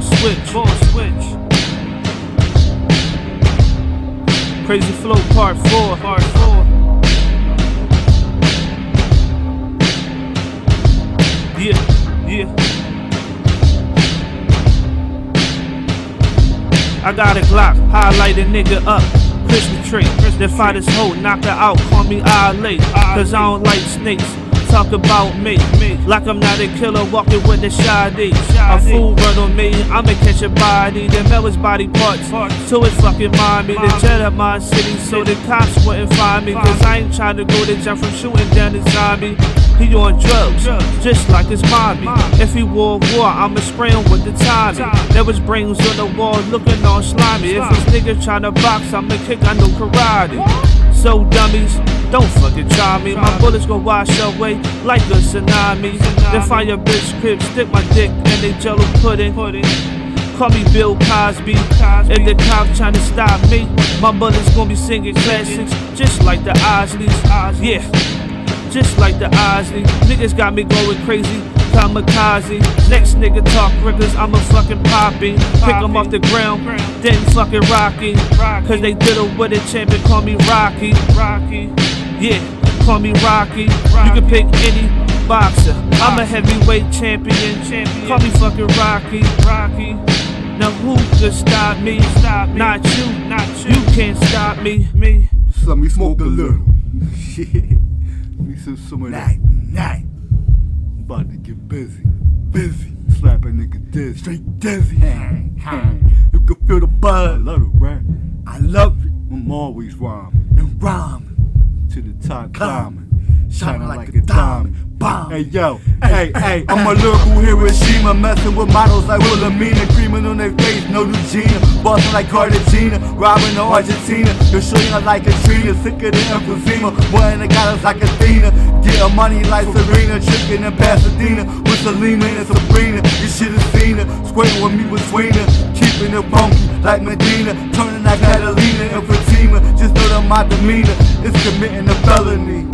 Ball switch, ball switch. Crazy flow part four, part four. Yeah, yeah. I got a Glock, highlight a nigga up. Christmas tree, fight this hoe, knock her out, call me Ali. Cause I don't like snakes talk about me, me like I'm not a killer walking with the shady. A fool run on me, I'ma catch a body. Then mail his body parts to his fucking mommy. The jet up my city so the cops wouldn't find me. Cause I ain't trying to go to jail from shooting down the zombie. He on drugs, just like his mommy. If he war war, I'ma spray him with the Tommy. There was brains on the wall looking all slimy. If this nigga tryna box, I'ma kick, I know karate. So dummies, don't fucking try me. My bullets gon' wash away like a tsunami. Then your bitch crib, stick my dick in they jello pudding. Call me Bill Cosby. If the cops tryna stop me, my bullets gon' be singing classics just like the Isleys. Yeah, just like the Isleys. Niggas got me going crazy. Kamikaze. Next nigga talk records, I'm a fucking popping. Pick 'em off the ground, then fucking rocking. Cause they did it with a champion, call me Rocky. Rocky. Yeah, call me Rocky. You can pick any boxer. I'm a heavyweight champion. Call me fucking Rocky. Rocky. Now who could stop me? Stop me. Not you. Not you. You can't stop me. Me. So let me smoke a little. Shit. Let Me some some of that. Night. About to get busy. Busy. Slap a nigga dead. Straight dizzy. you can feel the buzz. I love it, right? I love it. I'm always rhyming. And rhyming. To the top climbing. Shining like, a diamond. Bomb. Hey yo, hey, hey, I'm a lyrical Hiroshima, messing with models like Wilhelmina, creaming on their face, no Regina, bossing like Cartagena, robbing the Argentina, you're shooting like Katrina, sicker than emphysema, wearing the goddess like Athena, money like Serena, tricking in Pasadena, with Selena and Sabrina, you shit is her, squaring with me between her, keeping it funky like Medina, turning like Catalina and Fatima, just know that my demeanor is committing a felony.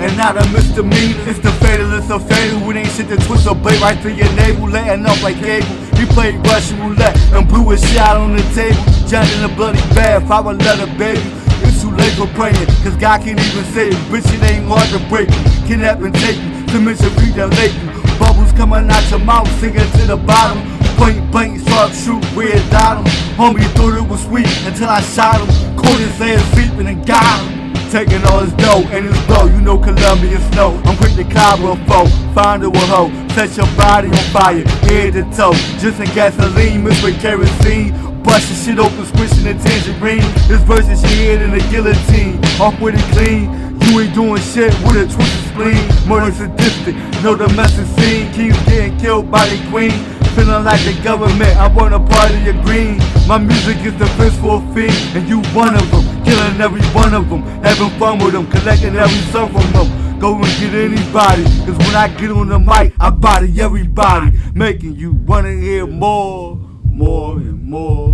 And not a misdemeanor, it's the fatalist of fatal. It ain't shit to twist a blade right through your navel, letting up like cable. He played Russian roulette and blew a shot on the table. Jumped in a bloody bath, I would let a baby. It's too late for praying, cause God can't even save you. Bitch, it ain't hard to break. Kidnap and take you, to feet that lake you. Bubbles coming out your mouth, sinking to the bottom. Point blank, sharp shoot, red dot him. Homie thought it was sweet until I shot him. Caught his ass sleeping and got him. Taking all his dough and his blow, you know Colombian snow. I'm quick to cobble a foe, find a hoe, set your body on fire, head to toe. Just in gasoline, mixed with kerosene. Bustin' shit open, squishing the tangerine. This verse is head in the guillotine, off with it clean. You ain't doing shit with a twisted spleen. Murder sadistic, no domestic scene. Kings getting killed by the queen. Feeling like the government, I want a part of your green. My music is the first for a fiend, and you one of them. Killing every one of them, having fun with them, collecting every song from them. Go and get anybody, cause when I get on the mic, I body everybody. Making you wanna hear more, more and more.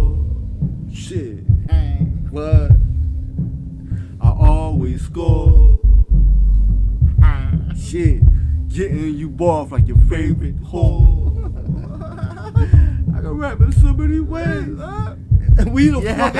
Shit, getting you off like your favorite whore. I can rap in so many ways, huh? And we the fuck